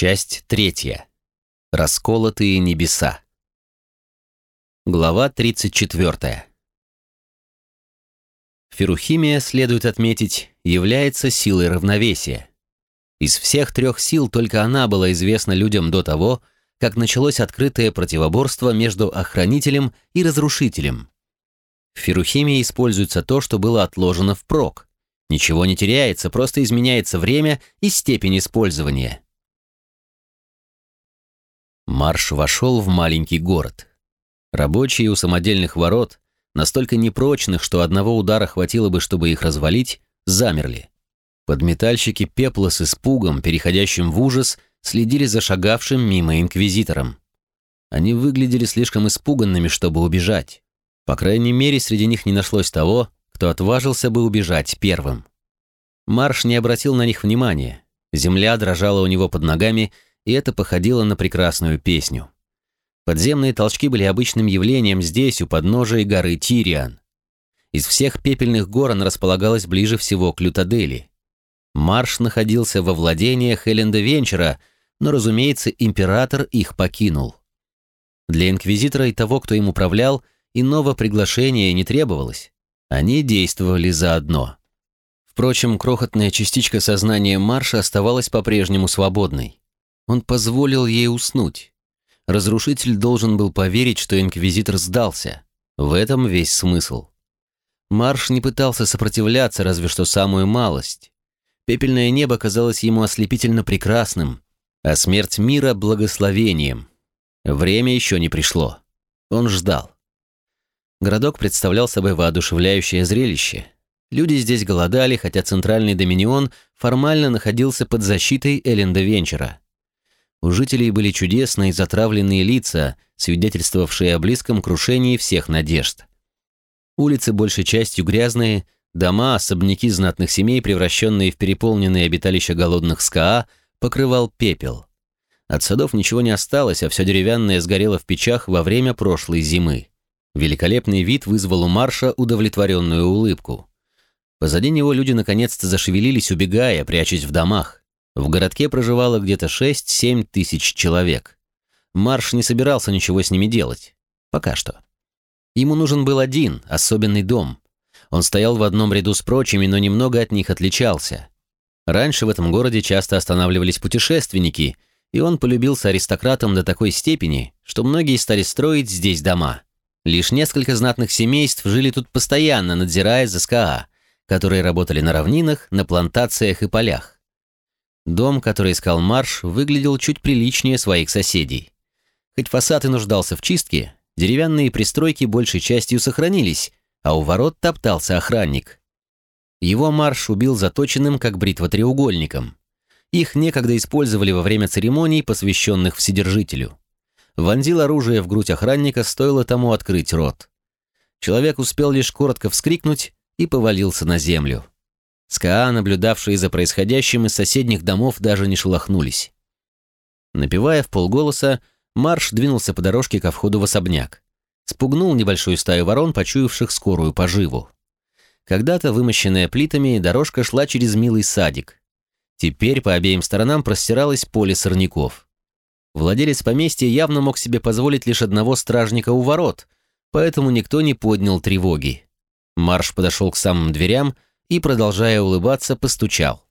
Часть третья. Расколотые небеса. Глава 34. Ферухимия, следует отметить, является силой равновесия. Из всех трех сил только она была известна людям до того, как началось открытое противоборство между охранителем и разрушителем. В ферухимии используется то, что было отложено впрок. Ничего не теряется, просто изменяется время и степень использования. Марш вошел в маленький город. Рабочие у самодельных ворот, настолько непрочных, что одного удара хватило бы, чтобы их развалить, замерли. Подметальщики пепла с испугом, переходящим в ужас, следили за шагавшим мимо инквизитором. Они выглядели слишком испуганными, чтобы убежать. По крайней мере, среди них не нашлось того, кто отважился бы убежать первым. Марш не обратил на них внимания. Земля дрожала у него под ногами, и это походило на прекрасную песню. Подземные толчки были обычным явлением здесь, у подножия горы Тириан. Из всех пепельных гор она располагалась ближе всего к Лютадели. Марш находился во владениях Элленда Венчера, но, разумеется, император их покинул. Для инквизитора и того, кто им управлял, иного приглашения не требовалось. Они действовали заодно. Впрочем, крохотная частичка сознания Марша оставалась по-прежнему свободной. Он позволил ей уснуть. Разрушитель должен был поверить, что инквизитор сдался. В этом весь смысл. Марш не пытался сопротивляться, разве что самую малость. Пепельное небо казалось ему ослепительно прекрасным, а смерть мира — благословением. Время еще не пришло. Он ждал. Городок представлял собой воодушевляющее зрелище. Люди здесь голодали, хотя центральный доминион формально находился под защитой Эленда Венчера. У жителей были чудесные затравленные лица, свидетельствовавшие о близком крушении всех надежд. Улицы большей частью грязные, дома, особняки знатных семей, превращенные в переполненные обиталища голодных СКА, покрывал пепел. От садов ничего не осталось, а все деревянное сгорело в печах во время прошлой зимы. Великолепный вид вызвал у Марша удовлетворенную улыбку. Позади него люди наконец-то зашевелились, убегая, прячась в домах. В городке проживало где-то 6-7 тысяч человек. Марш не собирался ничего с ними делать. Пока что. Ему нужен был один, особенный дом. Он стоял в одном ряду с прочими, но немного от них отличался. Раньше в этом городе часто останавливались путешественники, и он полюбился аристократам до такой степени, что многие стали строить здесь дома. Лишь несколько знатных семейств жили тут постоянно, надзирая за СКА, которые работали на равнинах, на плантациях и полях. Дом, который искал Марш, выглядел чуть приличнее своих соседей. Хоть фасад и нуждался в чистке, деревянные пристройки большей частью сохранились, а у ворот топтался охранник. Его Марш убил заточенным, как бритва треугольником. Их некогда использовали во время церемоний, посвященных Вседержителю. Вонзил оружие в грудь охранника, стоило тому открыть рот. Человек успел лишь коротко вскрикнуть и повалился на землю. СКА, наблюдавшие за происходящим из соседних домов, даже не шелохнулись. Напевая в полголоса, Марш двинулся по дорожке ко входу в особняк. Спугнул небольшую стаю ворон, почуявших скорую поживу. Когда-то, вымощенная плитами, дорожка шла через милый садик. Теперь по обеим сторонам простиралось поле сорняков. Владелец поместья явно мог себе позволить лишь одного стражника у ворот, поэтому никто не поднял тревоги. Марш подошел к самым дверям и, продолжая улыбаться, постучал.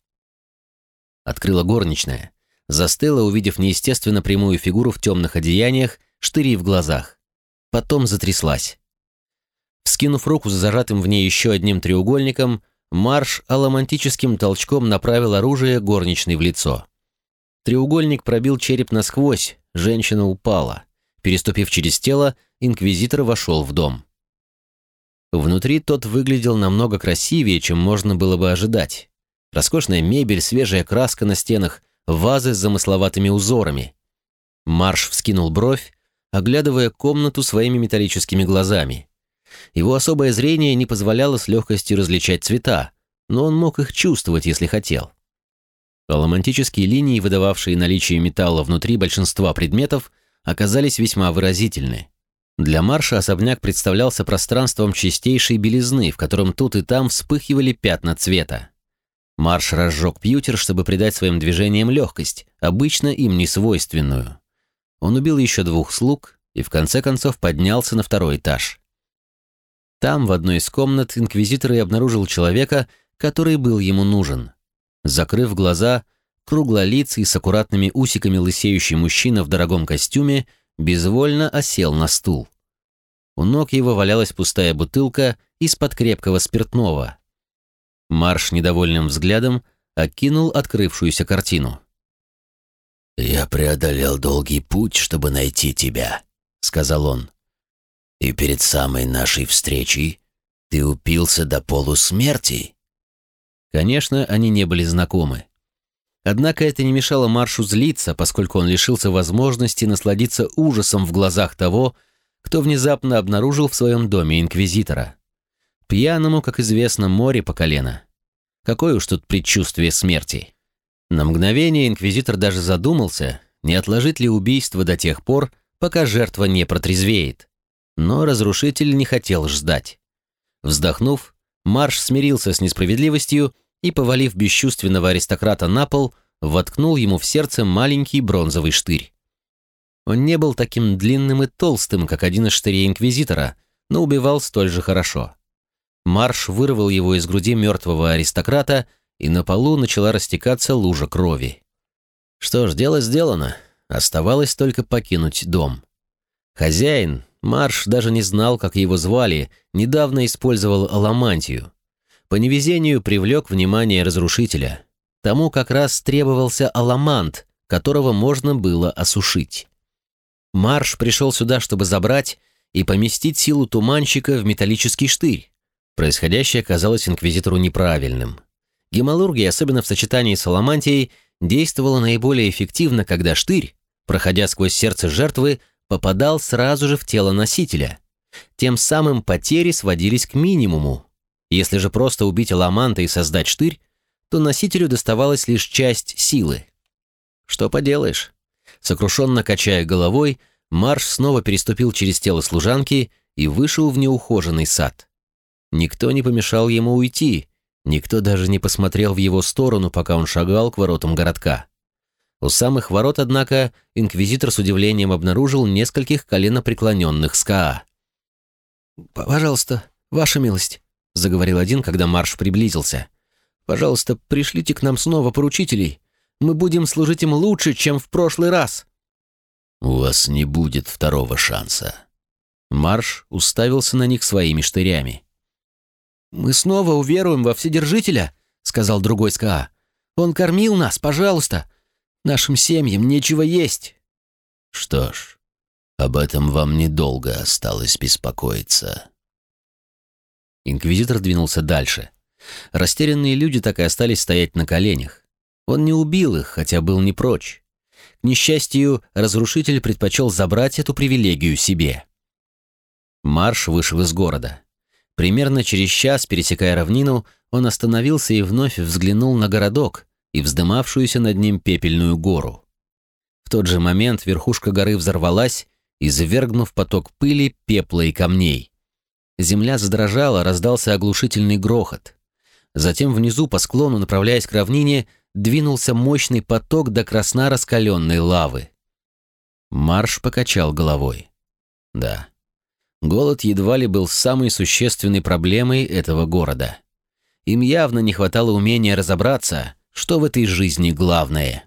Открыла горничная. Застыла, увидев неестественно прямую фигуру в темных одеяниях, штыри в глазах. Потом затряслась. Вскинув руку за зажатым в ней еще одним треугольником, Марш аломантическим толчком направил оружие горничной в лицо. Треугольник пробил череп насквозь, женщина упала. Переступив через тело, инквизитор вошел в дом. Внутри тот выглядел намного красивее, чем можно было бы ожидать. Роскошная мебель, свежая краска на стенах, вазы с замысловатыми узорами. Марш вскинул бровь, оглядывая комнату своими металлическими глазами. Его особое зрение не позволяло с легкостью различать цвета, но он мог их чувствовать, если хотел. Аломантические линии, выдававшие наличие металла внутри большинства предметов, оказались весьма выразительны. Для Марша особняк представлялся пространством чистейшей белизны, в котором тут и там вспыхивали пятна цвета. Марш разжег пьютер, чтобы придать своим движениям легкость, обычно им не свойственную. Он убил еще двух слуг и в конце концов поднялся на второй этаж. Там, в одной из комнат, инквизитор и обнаружил человека, который был ему нужен. Закрыв глаза, круглолицый с аккуратными усиками лысеющий мужчина в дорогом костюме безвольно осел на стул. У ног его валялась пустая бутылка из-под крепкого спиртного. Марш недовольным взглядом окинул открывшуюся картину. «Я преодолел долгий путь, чтобы найти тебя», — сказал он. «И перед самой нашей встречей ты упился до полусмерти». Конечно, они не были знакомы. Однако это не мешало Маршу злиться, поскольку он лишился возможности насладиться ужасом в глазах того, кто внезапно обнаружил в своем доме инквизитора. Пьяному, как известно, море по колено. Какое уж тут предчувствие смерти. На мгновение инквизитор даже задумался, не отложить ли убийство до тех пор, пока жертва не протрезвеет. Но разрушитель не хотел ждать. Вздохнув, Марш смирился с несправедливостью и, повалив бесчувственного аристократа на пол, воткнул ему в сердце маленький бронзовый штырь. Он не был таким длинным и толстым, как один из штырей Инквизитора, но убивал столь же хорошо. Марш вырвал его из груди мертвого аристократа, и на полу начала растекаться лужа крови. Что ж, дело сделано. Оставалось только покинуть дом. Хозяин, Марш даже не знал, как его звали, недавно использовал аламантию. По невезению привлек внимание разрушителя. Тому как раз требовался аламант, которого можно было осушить. Марш пришел сюда, чтобы забрать и поместить силу туманщика в металлический штырь. Происходящее казалось инквизитору неправильным. Гемалургия, особенно в сочетании с аламантией, действовала наиболее эффективно, когда штырь, проходя сквозь сердце жертвы, попадал сразу же в тело носителя. Тем самым потери сводились к минимуму. Если же просто убить аламанта и создать штырь, то носителю доставалась лишь часть силы. Что поделаешь? Сокрушенно качая головой, Марш снова переступил через тело служанки и вышел в неухоженный сад. Никто не помешал ему уйти, никто даже не посмотрел в его сторону, пока он шагал к воротам городка. У самых ворот, однако, инквизитор с удивлением обнаружил нескольких коленопреклоненных СКА. «Пожалуйста, ваша милость», — заговорил один, когда марш приблизился. «Пожалуйста, пришлите к нам снова поручителей. Мы будем служить им лучше, чем в прошлый раз». «У вас не будет второго шанса». Марш уставился на них своими штырями. «Мы снова уверуем во Вседержителя», — сказал другой СКА. «Он кормил нас, пожалуйста. Нашим семьям нечего есть». «Что ж, об этом вам недолго осталось беспокоиться». Инквизитор двинулся дальше. Растерянные люди так и остались стоять на коленях. Он не убил их, хотя был не прочь. К несчастью, разрушитель предпочел забрать эту привилегию себе. Марш вышел из города. Примерно через час, пересекая равнину, он остановился и вновь взглянул на городок и вздымавшуюся над ним пепельную гору. В тот же момент верхушка горы взорвалась, извергнув поток пыли, пепла и камней. Земля задрожала, раздался оглушительный грохот. Затем внизу по склону, направляясь к равнине, двинулся мощный поток до красна раскаленной лавы. Марш покачал головой. Да, Голод едва ли был самой существенной проблемой этого города. Им явно не хватало умения разобраться, что в этой жизни главное –